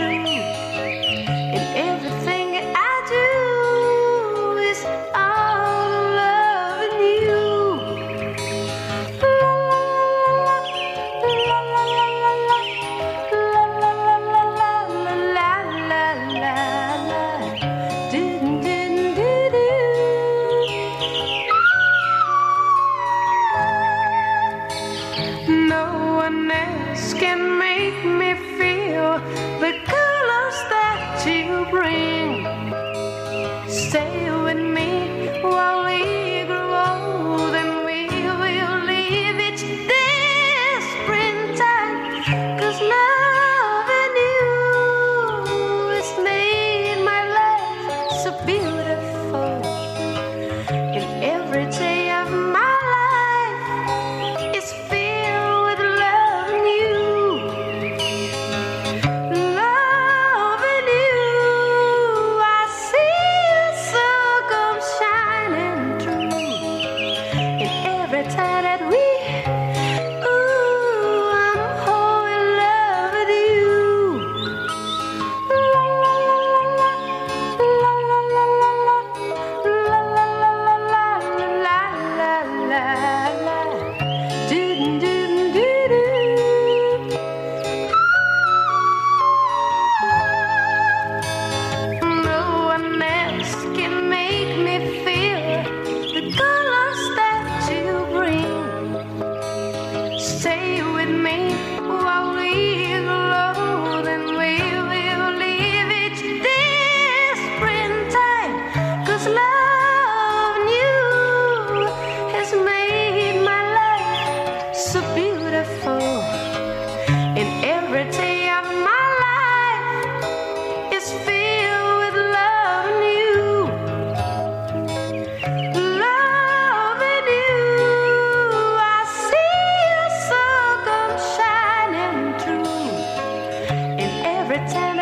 trees. reminisce can make me feel the colors that make pretend